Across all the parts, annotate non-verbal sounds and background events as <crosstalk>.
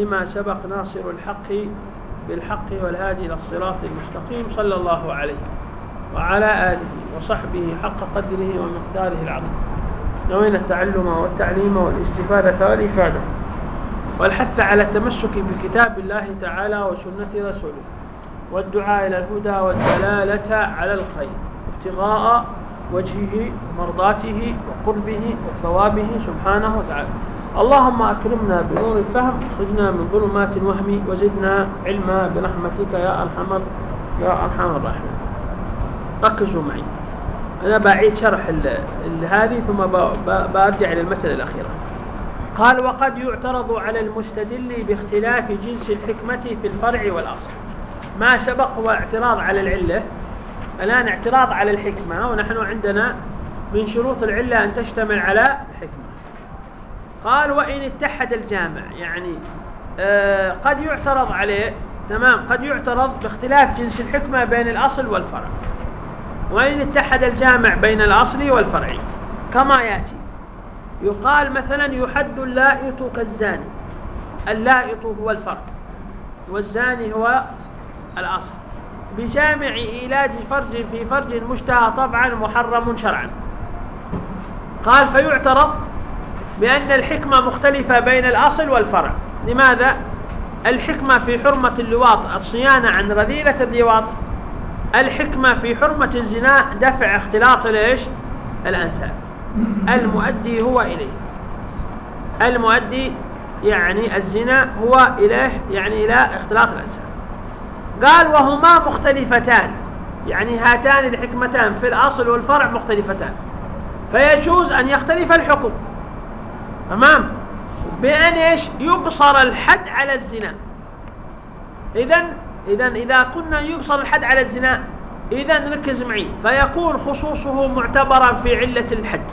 لما سبق ناصر الحق بالحق والهادي إلى الصراط المستقيم صلى الله عليه وعلى آله وصحبه حق قدره ومقداره العظيم. نوينا التعلم والتعليم والاستفادة والإفادة والحث على التمسك بكتاب الله تعالى وسنة رسوله والدعاء إلى الهدى والدلالة على الخير ابتغاء وجهه ومرضاته وقربه وثوابه سبحانه وتعالى. اللهم أكرمنا بنور الفهم اخرجنا من ظلمات الوهم وزدنا علما برحمتك يا أرحم يا أرحم الراحمين. ركزوا معي. أنا بعيد شرح هذه ثم برجع إلى المسألة الأخيرة. قال وقد يعترض على المستدل باختلاف جنس الحكمة في الفرع والأصل. ما سبق هو اعتراض على العلة. الآن اعتراض على الحكمة ونحن عندنا من شروط العلة أن تشتمل على حكمة قال وإن اتحد الجامع يعني آه قد يعترض عليه تمام قد يعترض باختلاف جنس الحكمة بين الأصل والفرع. وإن اتحد الجامع بين الأصل والفرع كما يأتي. يقال مثلا يحد اللائط كالزاني. اللائط هو الفرع والزاني هو الأصل. بجامع إيلاج فرج في فرج مشتهى طبعا محرم شرعا. قال فيعترض بأن الحكمة مختلفة بين الأصل والفرع. لماذا؟ الحكمة في حرمة اللواط الصيانة عن رذيلة اللواط. الحكمة في حرمة الزنا دفع اختلاط ليش؟ الأنساب. المؤدي هو إليه. المؤدي يعني الزنا هو إليه يعني إلى اختلاط الأنساب. قال وهما مختلفتان. يعني هاتان الحكمتان في الأصل والفرع مختلفتان. فيجوز أن يختلف الحكم. تمام؟ بأن إيش؟ يقصر الحد على الزنا. إذا إذا إذا كنا يقصر الحد على الزنا إذا ركز معي. فيكون خصوصه معتبرا في علة الحد.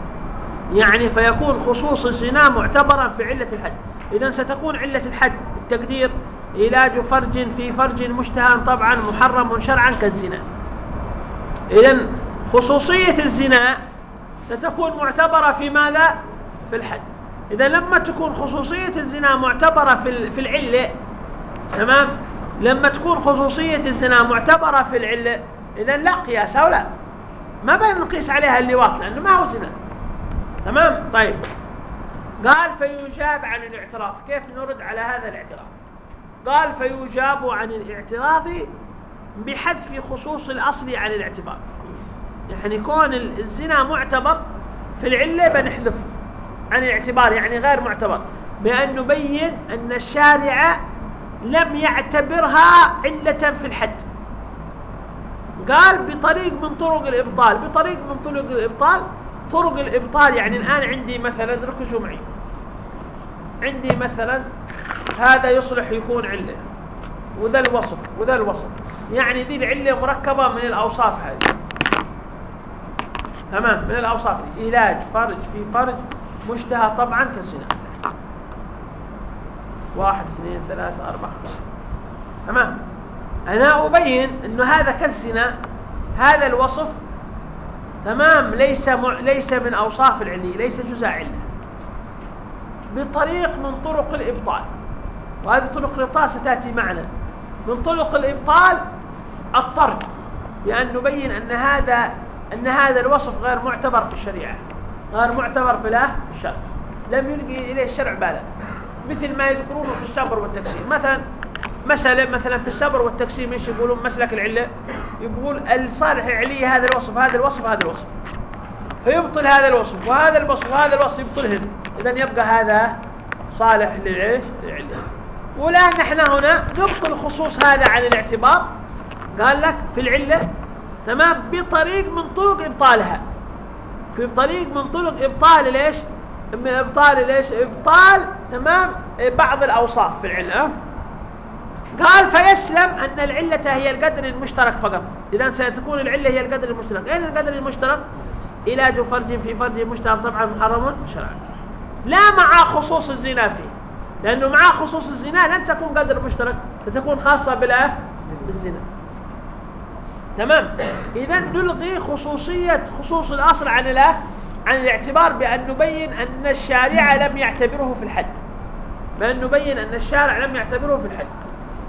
يعني فيكون خصوص الزنا معتبرا في علة الحد. إذا ستكون علة الحد التقدير علاج فرج في فرج مشتهى طبعا محرم شرعا كالزنا. إذا خصوصية الزنا ستكون معتبرة في ماذا؟ في الحد. إذا لما تكون خصوصية الزنا معتبرة في في العلة تمام؟ لما تكون خصوصية الزنا معتبرة في العلة إذا لا قياس أو لا. ما بين نقيس عليها اللواط لأنه ما هو زنا. تمام؟ طيب. قال فيجاب عن الاعتراف. كيف نرد على هذا الاعتراف؟ قال فيجاب عن الاعتراف بحذف خصوص الأصل عن الاعتبار. يعني كون الزنا معتبر في العلة بنحذفه. عن الاعتبار يعني غير معتبر بأن نبين أن الشارع لم يعتبرها علة في الحد. قال بطريق من طرق الإبطال بطريق من طرق الإبطال طرق الإبطال يعني الآن عندي مثلا ركزوا معي. عندي مثلا هذا يصلح يكون علة وذا الوصف وذا الوصف. يعني ذي العلة مركبة من الأوصاف هذه. تمام؟ من الأوصاف علاج فرج في فرج. مشتهى طبعا كالزنا. واحد اثنين ثلاثة أربعة خمسة. تمام؟ أنا أبين أنه هذا كالزنا هذا الوصف تمام ليس ليس من أوصاف العلية ليس جزء علة. بطريق من طرق الإبطال. وهذه طرق الإبطال ستأتي معنا. من طرق الإبطال الطرد بأن نبين أن هذا أن هذا الوصف غير معتبر في الشريعة. غير معتبر في له الشرع لم يلقي إليه الشرع بالا مثل ما يذكرونه في الصبر والتكسير مثلا مسألة مثلا في الصبر والتكسير إيش يقولون؟ مسلك العلة. يقول الصالح العلية هذا الوصف هذا الوصف هذا الوصف. فيبطل هذا الوصف وهذا الوصف وهذا الوصف يبطلهم إذا يبقى هذا صالح للعيش للعلة. ولا نحن هنا نبطل خصوص هذا عن الاعتبار. قال لك في العلة تمام بطريق من طرق إبطالها. في طريق من طرق إبطال ليش؟ من إبطال ليش؟ إبطال تمام؟ بعض الأوصاف في العلة. قال فيسلم أن العلة هي القدر المشترك فقط. إذا ستكون العلة هي القدر المشترك. أين القدر المشترك؟ علاج فرج في فرج مشترك طبعا محرم شرعا. لا مع خصوص الزنا فيه. لأنه مع خصوص الزنا لن تكون قدر مشترك ستكون بالآه بالزنا. تمام؟ إذا نلغي خصوصية خصوص الأصل عن الآه عن الاعتبار بأن نبين أن الشارع لم يعتبره في الحد. بأن نبين أن الشارع لم يعتبره في الحج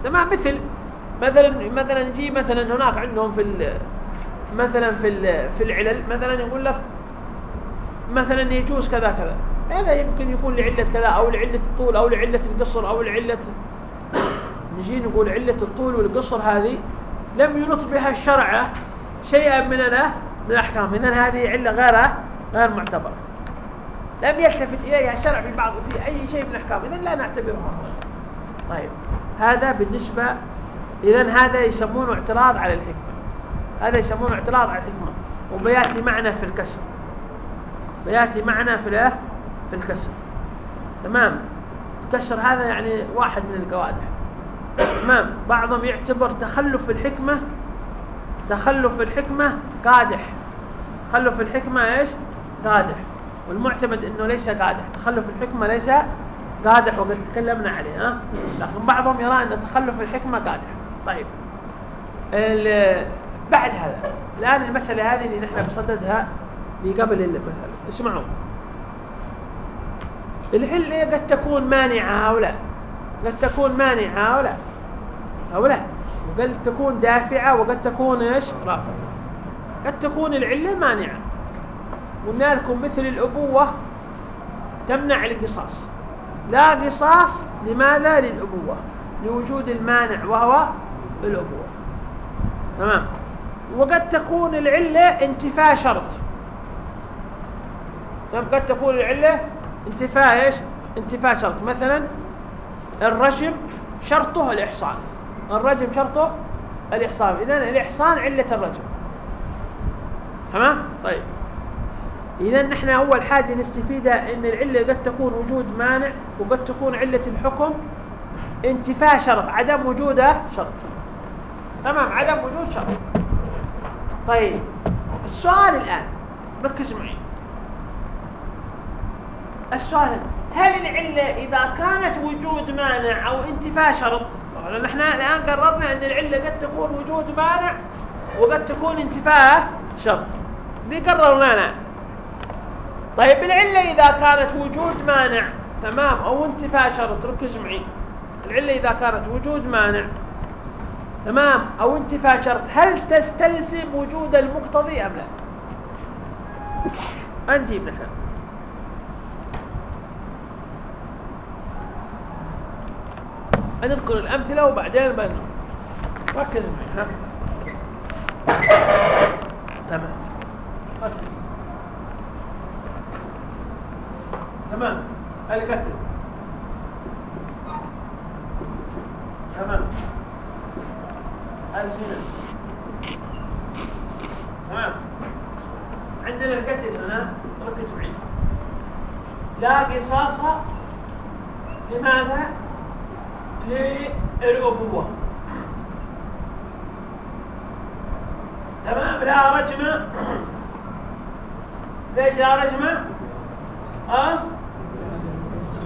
تمام؟ مثل مثلا مثلا نجي مثلا هناك عندهم في مثلا في في العلل مثلا يقول لك مثلا يجوز كذا كذا. هذا يمكن يكون لعلة كذا أو لعلة الطول أو لعلة القصر أو لعلة نجي نقول علة الطول والقصر هذه لم ينط بها الشرع شيئا من من الأحكام. إذن هذه علة غير غير معتبرة. لم يلتفت إليها الشرع في بعض في أي شيء من الأحكام. إذن لا نعتبرها. طيب. هذا بالنسبة إذن هذا يسمونه اعتراض على الحكمة. هذا يسمونه اعتراض على الحكمة. وبيأتي معنا في الكسر. بيأتي معنا في في الكسر. تمام. الكسر هذا يعني واحد من القوادح تمام بعضهم يعتبر تخلف الحكمة تخلف الحكمة قادح. تخلف الحكمة إيش؟ قادح. والمعتمد إنه ليس قادح. تخلف الحكمة ليس قادح وقد تكلمنا عليه ها؟ لكن بعضهم يرى إن تخلف الحكمة قادح. طيب. بعد هذا الآن المسألة هذه اللي نحن بصددها قبل المثال اسمعوا. الحلة قد تكون مانعة أو لا قد تكون مانعة أو لا أو لا؟ وقد تكون دافعة وقد تكون إيش؟ رافعة. قد تكون العلة مانعة. قلنا لكم مثل الأبوة تمنع القصاص. لا قصاص لماذا؟ للأبوة. لوجود المانع وهو الأبوة. تمام؟ وقد تكون العلة انتفاء شرط. قد تكون العلة انتفاء إيش؟ انتفاء شرط. مثلا الرجم شرطه الإحصان. الرجم شرطه الإحصان. إذا الإحصان علة الرجم. تمام؟ طيب. إذا نحن أول حاجة نستفيدها أن العلة قد تكون وجود مانع وقد تكون علة الحكم انتفاء شرط. عدم وجوده شرط. تمام؟ عدم وجود شرط. طيب. السؤال الآن. ركز معي. السؤال هل العلة إذا كانت وجود مانع أو انتفاء شرط؟ نحن الآن قررنا أن العلة قد تكون وجود مانع وقد تكون انتفاء شرط دي قررنانا طيب العلة إذا كانت وجود مانع تمام أو انتفاء شرط ركز معي العلة إذا كانت وجود مانع تمام أو انتفاء شرط هل تستلزم وجود المقتضي أم لا؟ نجيب نحن نذكر الأمثلة وبعدين بن ركز معي تمام. ركز. تمام. القتل تمام. الزنا تمام. عندنا القتل هنا. ركز معي. لا قصاص لماذا؟ للأبوة تمام لا رجمة ليش لا رجمة ها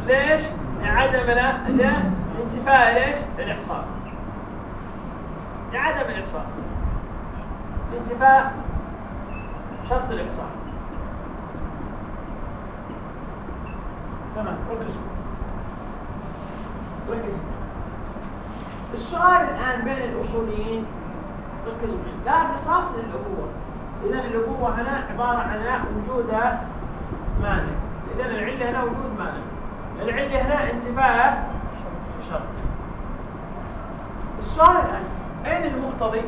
ليش لعدم لانتفاء ليش الإحصاء لعدم الإحصاء لانتفاء شرط الإحصاء تمام ركز ركز السؤال الآن بين الأصوليين ركزوا لا قصاص للأبوة إذا الأبوة هنا عبارة عن وجود مانع. إذا العلة هنا وجود مانع. العلة هنا انتفاء شرط. السؤال الآن أين المقتضي؟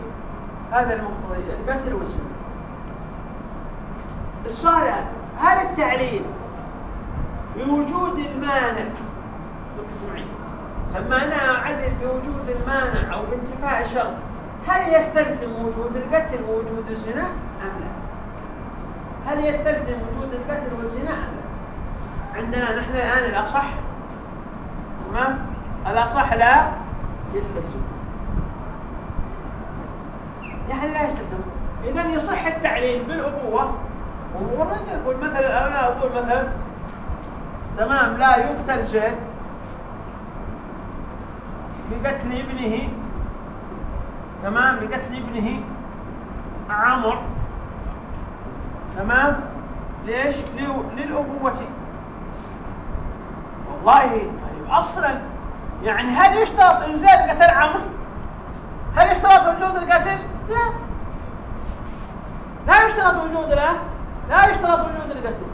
هذا المقتضي القتل والسنة السؤال الآن هل التعليل بوجود المانع معي. لما أنا أعدل بوجود المانع أو بانتفاء الشرط هل يستلزم وجود القتل ووجود الزنا؟ أم لا. هل يستلزم وجود القتل والزنا؟ أم لا. عندنا نحن الآن الأصح. تمام؟ الأصح لا يستلزم. يعني لا يستلزم. إذا يصح التعليل بالأبوة والرجل يقول مثلا أنا أقول مثلا تمام لا يقتل زيد بقتل ابنه تمام؟ بقتل ابنه عمر تمام؟ ليش؟ للأبوة. والله طيب أصلا يعني هل يشترط انزال قتل عمر هل يشترط وجود القتل؟ لا. لا يشترط وجود لا لا يشترط وجود القتل.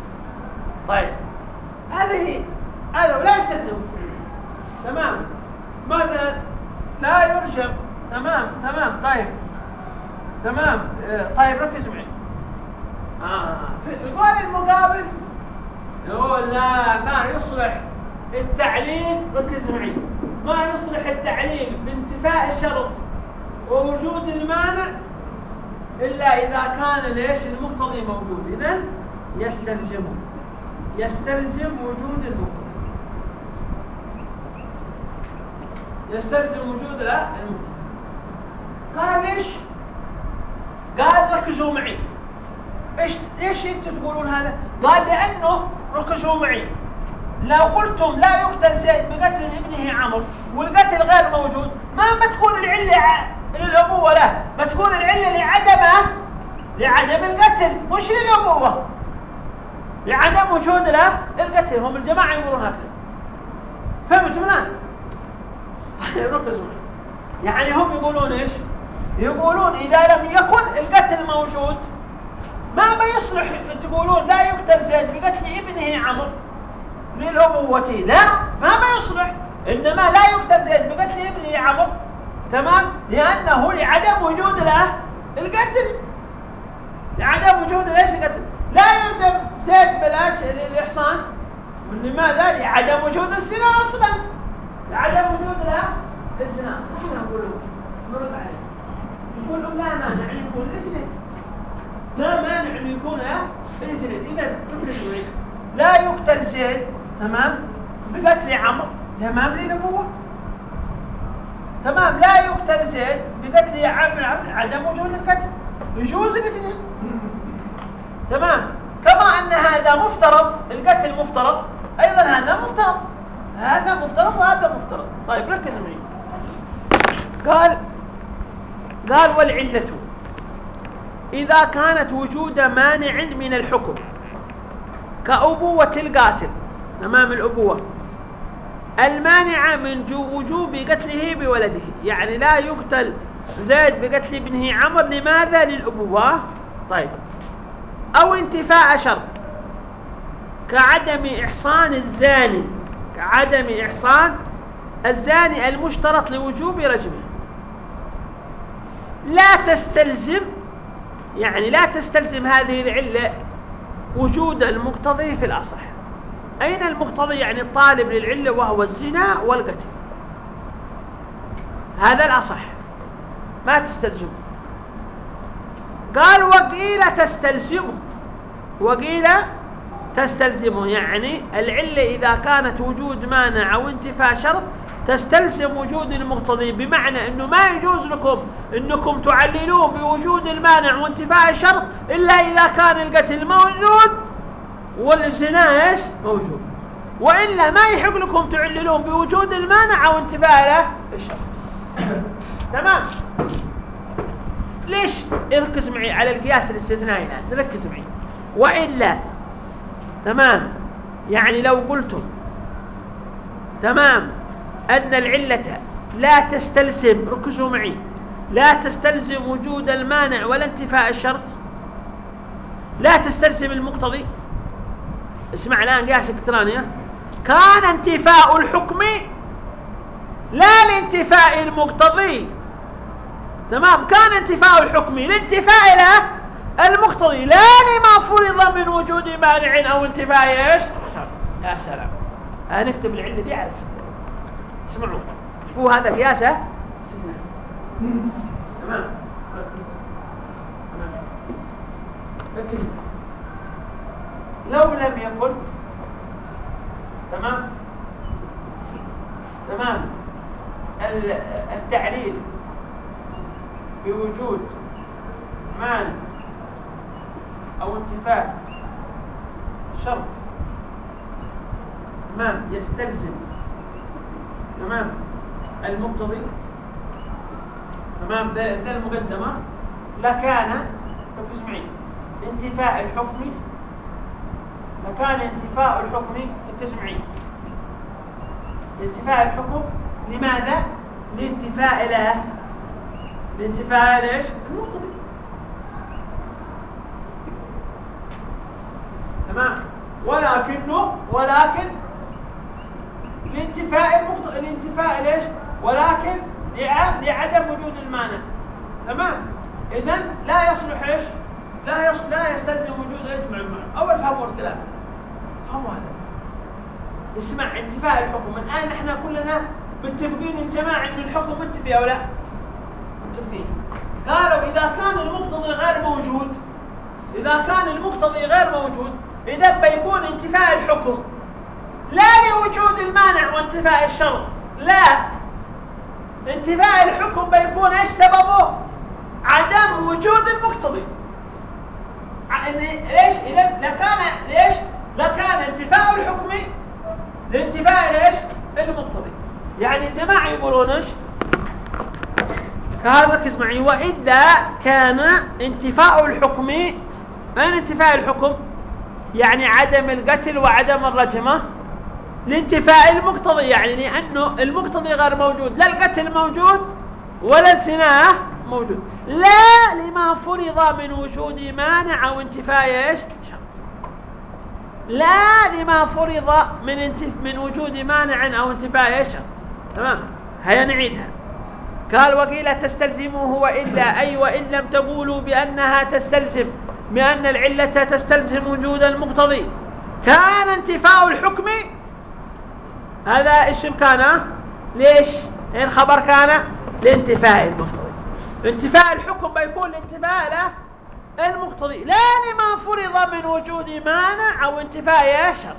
طيب هذه هذا يستلزم تمام؟ مثلا لا يرجم. تمام تمام طيب. تمام. آه، طيب ركز معي. آه. في القول المقابل يقول لا ما يصلح التعليل. ركز معي. ما يصلح التعليل بانتفاء الشرط ووجود المانع إلا إذا كان ليش؟ المقتضي موجود. إذا يستلزم يستلزم وجود المقتضي. يستلزم وجود لا المقتضي قال ليش؟ قال ركزوا معي. إيش ليش أنتم تقولون هذا؟ قال لأنه ركزوا معي. لو قلتم لا يقتل زيد بقتل ابنه عمرو والقتل غير موجود ما ما تكون العلة للأبوة له ما تكون العلة لعدمه لعدم القتل. مش للابوه لعدم وجود له القتل. هم الجماعة يقولون هكذا. فهمتوا الان <laughs> يعني هم يقولون إيش؟ يقولون إذا لم يكن القتل موجود ما ما يصلح تقولون لا يقتل زيد بقتل ابنه عمرو للأبوة لا ما ما يصلح إنما لا يقتل زيد بقتل ابنه عمرو تمام؟ لأنه لعدم وجود له القتل. لعدم وجود ليش القتل؟ لا يقدم زيد بلاش الإحصان. لماذا؟ لعدم وجود الزنا أصلا. لعدم وجود له الزنا أصلا نقول نرد عليه يقول لا مانع يكون الاثنين لا مانع انه يكون الاثنين إذا لا يقتل زيد. تمام؟ بقتل عمرو. تمام لنبوه تمام. لا يقتل زيد. بقتل عمرو. عدم وجود القتل. يجوز الاثنين تمام. كما أن هذا مفترض القتل مفترض. أيضا هذا مفترض. هذا مفترض وهذا مفترض طيب ركز معي. قال قال والعلة. إذا كانت وجود مانع من الحكم كأبوة القاتل أمام الأبوة. المانعة من وجوب قتله بولده. يعني لا يقتل زيد بقتل ابنه عمر لماذا؟ للأبوة. طيب. أو انتفاء شرط كعدم إحصان الزاني. كعدم إحصان الزاني المشترط لوجوب رجمه لا تستلزم يعني لا تستلزم هذه العلة وجود المقتضي في الأصح. أين المقتضي؟ يعني الطالب للعلة وهو الزنا والقتل. هذا الأصح. ما تستلزمه قال وقيل تستلزمه وقيل تستلزمه يعني العلة إذا كانت وجود مانع أو انتفاء شرط تستلزم وجود المقتضي بمعنى أنه ما يجوز لكم أنكم تعللون بوجود المانع وانتفاء الشرط إلا إذا كان القتل موجود والزنا إيش؟ موجود. وإلا ما يحق لكم تعللون بوجود المانع أو انتفاء الشرط. تمام؟ ليش اركز معي على القياس الاستثنائي الآن؟ ركز معي. وإلا تمام؟ يعني لو قلتم تمام؟ أن العلة لا تستلزم ركزوا معي لا تستلزم وجود المانع ولا انتفاء الشرط. لا تستلزم المقتضي. اسمع الآن قياس الكترانية كان انتفاء الحكم لا لانتفاء المقتضي. تمام كان انتفاء الحكم لانتفاء له المقتضي لا لما فرض من وجود مانع أو انتفاء إيش؟ يا سلام. هنكتب العلة دي على السبب اسمعوا شوفوا هذا قياسه تمام. لو لم يكن تمام. تمام. التعليل بوجود مال أو انتفاع شرط تمام يستلزم تمام؟ المقتضي؟ تمام ده, ده المقدمة؟ لكان ركز معي انتفاء الحكم؟ لكان انتفاء الحكم؟ ركز معي لانتفاء الحكم؟ لماذا؟ لانتفاء له لانتفاء ليش؟ المقتضي. تمام. ولكنه ولكن لانتفاء المقتضي لانتفاء ليش؟ ولكن لعدم وجود المانع. تمام؟ اذا لا يصلح إيش؟ لا يصلح لا يستلزم وجود إيش مع المعنى أول فهموا الكلام فهموا هذا. اسمع انتفاء الحكم. الآن إحنا كلنا متفقين الجماعه ان الحكم منتفي أو لا؟ متفقين. قالوا إذا كان المقتضي غير موجود إذا كان المقتضي غير موجود اذا بيكون انتفاء الحكم. لا لوجود المانع وانتفاء الشرط. لا. انتفاء الحكم بيكون إيش سببه؟ عدم وجود المقتضي. ليش إذا لكان ليش لكان انتفاء الحكم لانتفاء ليش المقتضي. يعني الجماعه يقولون إيش؟ هذا ركز معي. واذا كان انتفاء الحكم من انتفاء الحكم؟ يعني عدم القتل وعدم الرجمة. لانتفاء المقتضي يعني لأنه المقتضي غير موجود لا القتل موجود ولا الزنا موجود. لا لما فرض من وجود مانع أو انتفاء إيش؟ لا لما فرض من انتف من وجود مانع أو انتفاء إيش؟ تمام؟ هيا نعيدها. قال وقيل تستلزمه وإلا أي وإن لم تقولوا بأنها تستلزم بأن العلة تستلزم وجود المقتضي. كان انتفاء الحكم هذا اسم كان ليش؟ الخبر كان لانتفاء المقتضي. انتفاء الحكم بيكون الانتفاء له المقتضي. لا لما فرض من وجود مانع أو انتفاء يا شرط.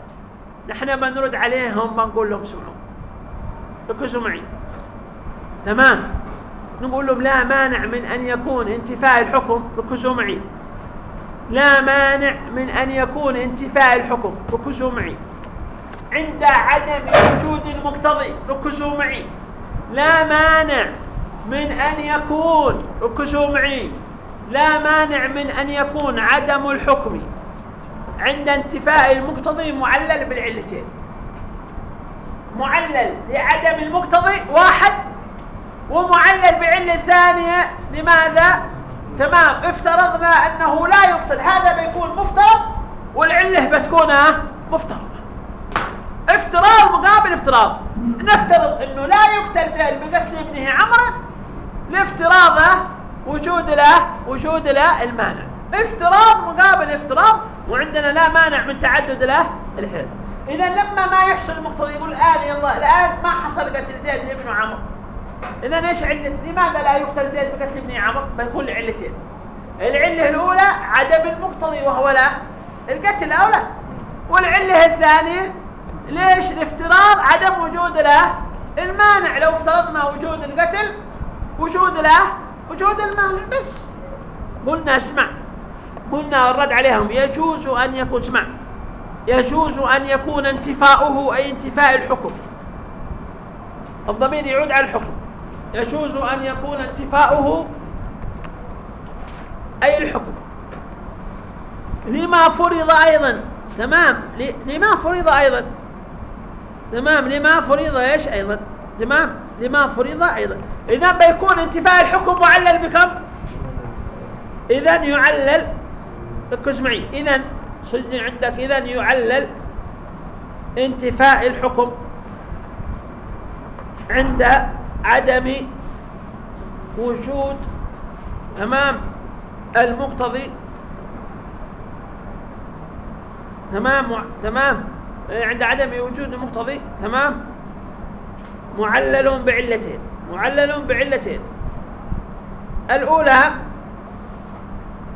نحن بنرد عليهم بنقول لهم سمعوا. ركزوا معي تمام؟ نقول لهم لا مانع من أن يكون انتفاء الحكم. ركزوا معي لا مانع من أن يكون انتفاء الحكم. ركزوا معي عند عدم وجود المقتضي. ركزوا معي. لا مانع من أن يكون ركزوا معي. لا مانع من أن يكون عدم الحكم عند انتفاء المقتضي معلل بالعلتين. معلل لعدم المقتضي واحد ومعلل بعلة ثانية. لماذا؟ تمام. افترضنا أنه لا يبطل هذا بيكون مفترض والعلة بتكون مفترض. افتراض مقابل افتراض. نفترض إنه لا يقتل زيد بقتل ابنه عمرو لافتراضه وجود له وجود له المانع. افتراض مقابل افتراض وعندنا لا مانع من تعدد له الحيل إذا لما ما يحصل المقتضي يقول الان يلا الآن ما حصل قتل زيد لابن عمرو. إذا إيش عله لماذا لا يقتل زيد بقتل ابن عمرو؟ بنقول علتين. العلة الأولى عدم المقتضي وهو لا القتل أو لا. والعلة الثانية ليش الافتراض عدم وجود له المانع لو افترضنا وجود القتل وجود له وجود المانع بس. قلنا اسمع قلنا الرد عليهم يجوز أن يكون اسمع يجوز أن يكون انتفاؤه أي انتفاء الحكم. الضمير يعود على الحكم. يجوز أن يكون انتفاؤه أي الحكم. لما فرض أيضا تمام لما فرض أيضا تمام لما فرض إيش أيضا؟ تمام لما فرض أيضا. إذا بيكون انتفاء الحكم معلل بكم؟ اذا يعلل. ركز معي اذا صدني عندك اذا يعلل انتفاء الحكم عند عدم وجود تمام المقتضي. تمام تمام. عند عدم وجود المقتضي تمام؟ معلل بعلتين معلل بعلتين. الأولى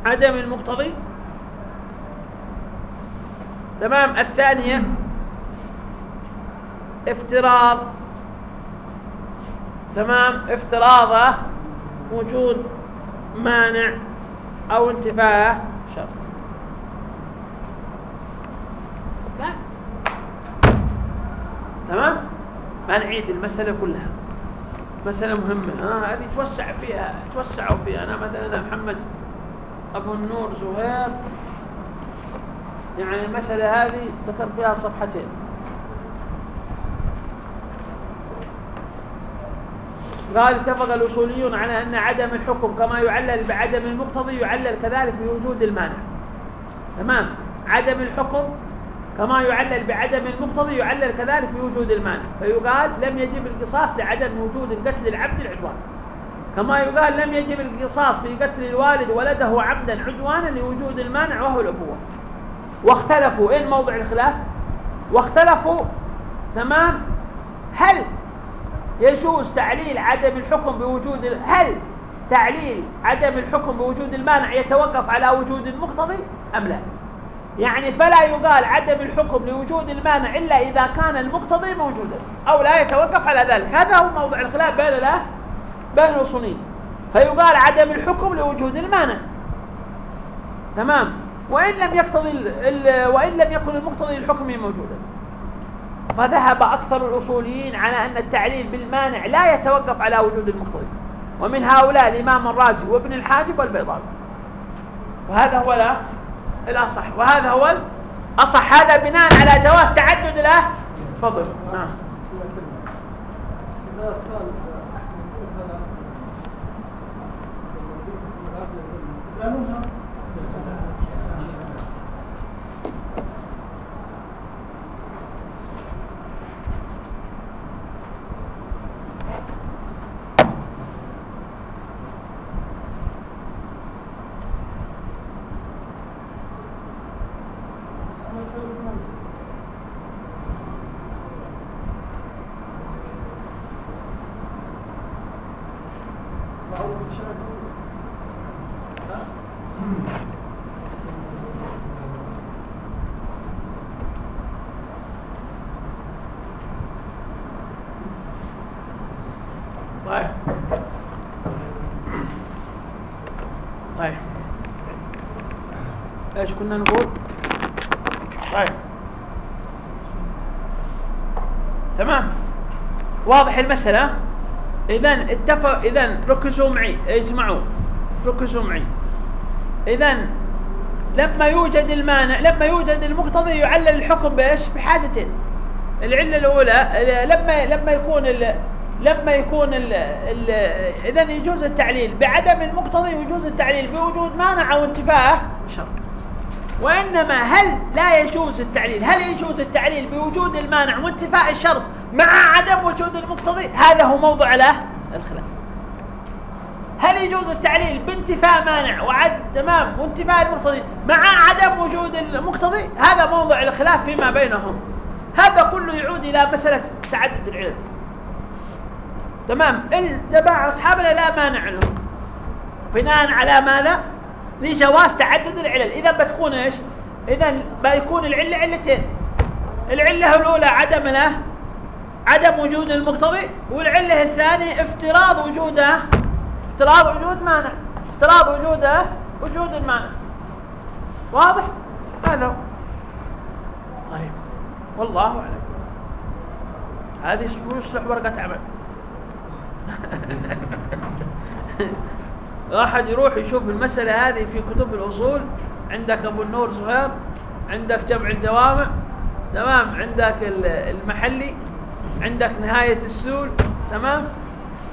عدم المقتضي تمام؟ الثانية افتراض تمام؟ افتراضه وجود مانع أو انتفاء شرط لا تمام؟ ما نعيد المسألة كلها. مسألة مهمة. آه هذه توسع فيها توسعوا فيها. أنا مثلا أنا محمد أبو النور زهير. يعني المسألة هذه ذكر فيها صفحتين. قال اتفق الأصوليون على أن عدم الحكم كما يعلل بعدم المقتضي يعلل كذلك بوجود المانع. تمام؟ عدم الحكم كما يعلل بعدم المقتضي يعلل كذلك بوجود المانع فيقال لم يجب القصاص لعدم وجود القتل العبد العدوان. كما يقال لم يجب القصاص في قتل الوالد ولده عبدا عدوانا لوجود المانع وهو الأبوة. واختلفوا إيه موضع الخلاف؟ واختلفوا تمام. هل يجوز تعليل عدم الحكم بوجود هل تعليل عدم الحكم بوجود المانع يتوقف على وجود المقتضي أم لا؟ يعني فلا يقال عدم الحكم لوجود المانع إلا إذا كان المقتضي موجودا أو لا يتوقف على ذلك. هذا هو موضع الخلاف بين لا بين الأصولين فيقال عدم الحكم لوجود المانع. تمام؟ وإن لم يقتضي وإن لم يكن المقتضي الحكم موجودا. فذهب أكثر الأصوليين على أن التعليل بالمانع لا يتوقف على وجود المقتضي. ومن هؤلاء الإمام الرازي وابن الحاجب والبيضاوي. وهذا هو لا الأصح. وهذا هو الأصح. هذا بناء على جواز تعدد له. فضل نعم. طيب. طيب. إيش كنا نقول. طيب. تمام. واضح المسألة؟ اذا اتفق اذا ركزوا معي اسمعوا ركزوا معي. اذا لما يوجد المانع لما يوجد المقتضي يعلل الحكم بإيش؟ بحاجتين العلة الأولى لما لما يكون لما يكون اذا يجوز التعليل. بعدم المقتضي يجوز التعليل بوجود مانع أو انتفاء شرط. وإنما هل لا يجوز التعليل؟ هل يجوز التعليل بوجود المانع وانتفاء الشرط؟ مع عدم وجود المقتضي هذا هو موضوع له الخلاف. هل يجوز التعليل بانتفاء مانع وعد تمام وانتفاء المقتضي مع عدم وجود المقتضي؟ هذا موضع الخلاف فيما بينهم. هذا كله يعود إلى مسألة تعدد العلم تمام؟ الجماعة أصحابنا لا مانع لهم. بناء على ماذا؟ لجواز تعدد العلل. إذا بتكون إيش؟ إذا بيكون العلة علتين. العلة الأولى عدم له عدم وجود المقتضي والعلة الثانية افتراض وجوده. افتراض وجود مانع. افتراض وجوده وجود المانع. واضح؟ هذا طيب. والله أعلم. هذه يصلح ورقة عمل. <laughs> واحد يروح يشوف المسألة هذه في كتب الأصول. عندك أبو النور زهير عندك جمع الجوامع. تمام. عندك المحلي. عندك نهاية السول تمام؟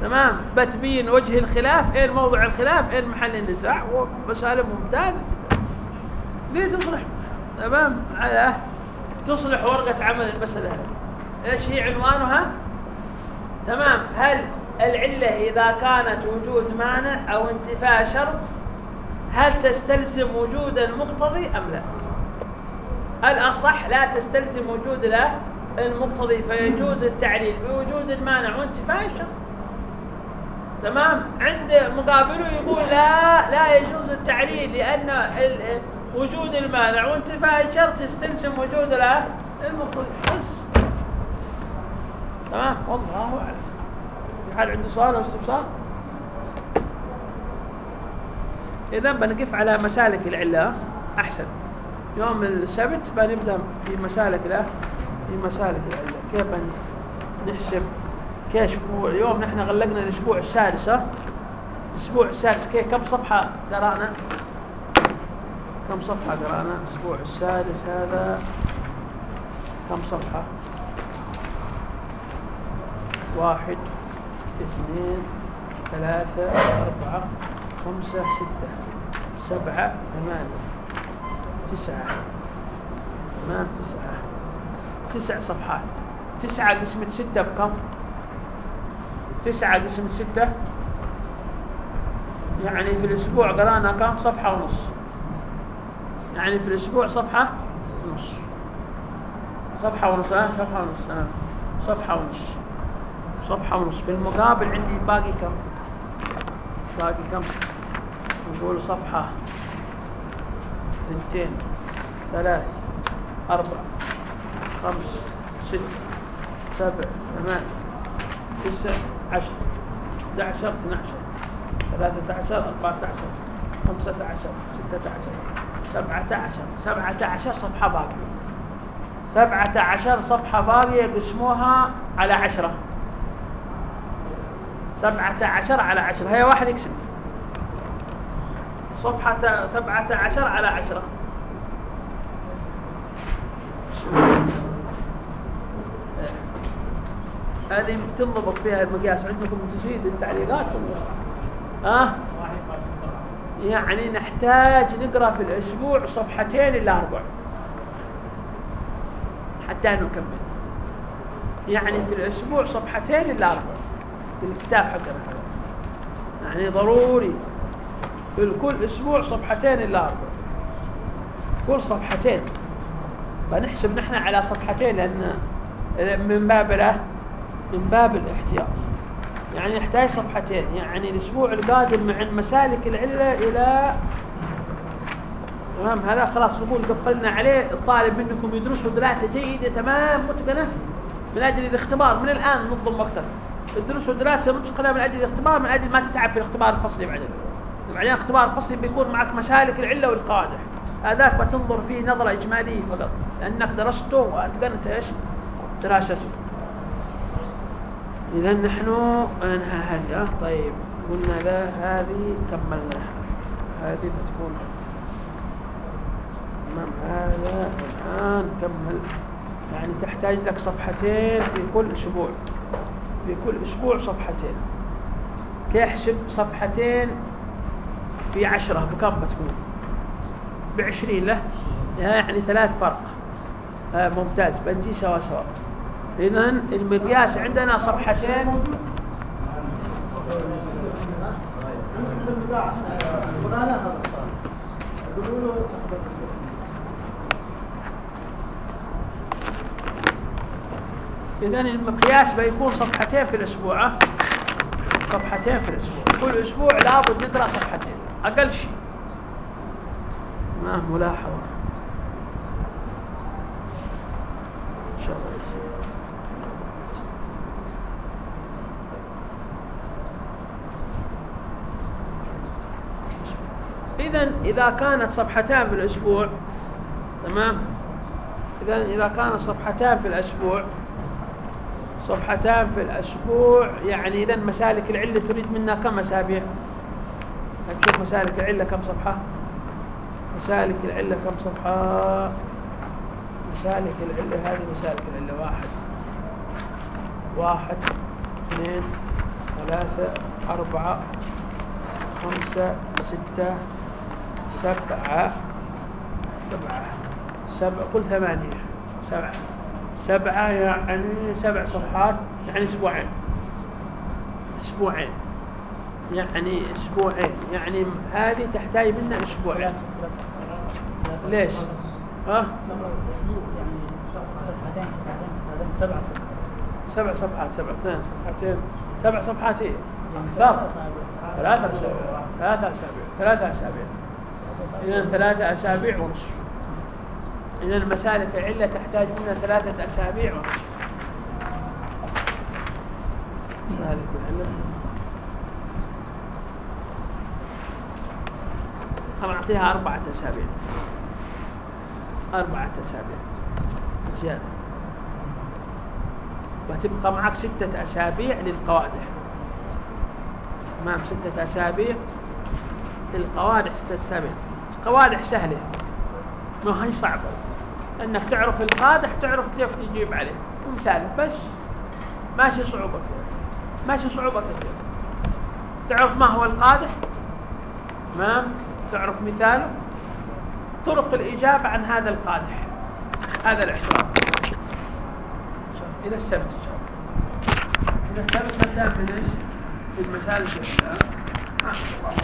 تمام؟ بتبين وجه الخلاف إيه موضع الخلاف؟ إيه محل النزاع؟ ومسألة ممتازة. ليه تصلح؟ تمام؟ على تصلح ورقة عمل المسألة هذه. إيش هي عنوانها؟ تمام؟ هل العلة إذا كانت وجود مانع أو انتفاء شرط هل تستلزم وجود المقتضي أم لا؟ الأصح لا تستلزم وجود له المقتضي فيجوز التعليل بوجود المانع وانتفاء الشرط تمام؟ عند مقابله يقول لا لا يجوز التعليل لأن وجود المانع وانتفاء الشرط يستلزم وجود المقتضي. بس تمام؟ والله أعلم. هل عنده سؤال استفسار؟ إذا بنقف على مسالك العلة أحسن. يوم السبت بنبدأ في مسالك لا في مسالك العله كيف نحسب؟ كيف اليوم نحن غلقنا الأسبوع السادس الأسبوع السادس كيف كم صفحة قرأنا؟ كم صفحة قرأنا؟ الأسبوع السادس هذا كم صفحة؟ واحد اثنين ثلاثة أربعة خمسة ستة سبعة ثمانية تسعة ثمان تسعة. تسع صفحات. تسعة قسمة ستة بكم؟ تسعة قسمة ستة يعني في الأسبوع قرأنا كم؟ صفحة ونص. يعني في الأسبوع صفحة ونص. صفحة ونص صفحة ونص صفحة ونص. صفحة ونص. في المقابل عندي باقي كم؟ باقي كم؟ نقول صفحة ثنتين ثلاث أربع خمس ست سبع ثمان تسع عشر 11 12 13 14 15 16 17 17 صفحة باقية. 17 صفحة باقية قسموها على 10 17 على 10 هي واحد يقسم صفحة 17 على 10 هذه تنضبط فيها المقياس عندكم تزيد التعليقات ها؟ أه؟ يعني نحتاج نقرأ في الأسبوع صفحتين إلى أربع. حتى نكمل. يعني في الأسبوع صفحتين إلى أربع. في الكتاب حقنا. يعني ضروري في كل أسبوع صفحتين إلى أربع. كل صفحتين. فنحسب نحن على صفحتين لأن من باب له من باب الاحتياط. يعني يحتاج صفحتين يعني الأسبوع القادم مع مسالك العلة إلى تمام؟ هذا خلاص نقول قفلنا عليه الطالب منكم يدرسه دراسة جيدة تمام؟ متقنة؟ من أجل الاختبار من الآن ننظم وقتك تدرسه دراسة متقنة من أجل الاختبار من أجل ما تتعب في الاختبار الفصلي بعدين. بعدين اختبار الفصلي بيكون معك مسالك العلة والقواعد هذاك بتنظر فيه نظرة إجمالية فقط لأنك درسته وأتقنت إيش؟ دراسته إذا نحن أنهى هذه. طيب. قلنا لا هذه كملناها. هذه بتكون تمام. هذا الآن كمل. يعني تحتاج لك صفحتين في كل أسبوع. في كل أسبوع صفحتين. كيحسب صفحتين في عشرة بكم بتكون بعشرين له؟ يعني ثلاث فرق. آه ممتاز. بنجي سوا سوا. إذا المقياس عندنا صفحتين. إذا المقياس بيكون صفحتين في الأسبوع. صفحتين في الأسبوع. كل أسبوع لابد ندرى صفحتين. أقل شيء. ما ملاحظة. إذا كانت صفحتان في الأسبوع تمام؟ إذا إذا كانت صفحتان في الأسبوع صفحتان في الأسبوع يعني إذا مسالك العلة تريد منا كم أسابيع؟ نشوف مسالك العلة كم صفحة؟ مسالك العلة كم صفحة؟ مسالك العلة هذه مسالك العلة واحد. واحد اثنين ثلاثة أربعة خمسة ستة سبعة. سبعة. سبعة. قل ثمانية. سبعة. سبعة يعني سبع صفحات يعني أسبوعين. أسبوعين. يعني أسبوعين. يعني هذه تحتاج منا أسبوع. ليش؟ ها؟ صفحتين صفحتين سبع صفحات. سبع صفحات سبع اثنين صفحتين سبع صفحات هي ثلاثة أسابيع. ثلاثة أسابيع. ثلاثة أسابيع. إذا ثلاثة أسابيع ونصف إذا المسالك العلة تحتاج منا ثلاثة أسابيع ونصف مسالك أعطيها أربعة أسابيع. أربعة أسابيع. زيادة. وتبقى معك ستة أسابيع للقوادح. تمام ستة أسابيع؟ القوادح ستة أسابيع. قوادح سهلة. ما هي صعبة. أنك تعرف القادح تعرف كيف تجيب عليه. مثال بس ماشي صعوبة. فيها ماشي صعوبة كثيرة. تعرف ما هو القادح؟ تمام تعرف مثاله طرق الإجابة عن هذا القادح. هذا الاحترام. إلى السبت إن شاء الله. إلى السبت نبدأ في المسائل الجديدة ما شاء الله.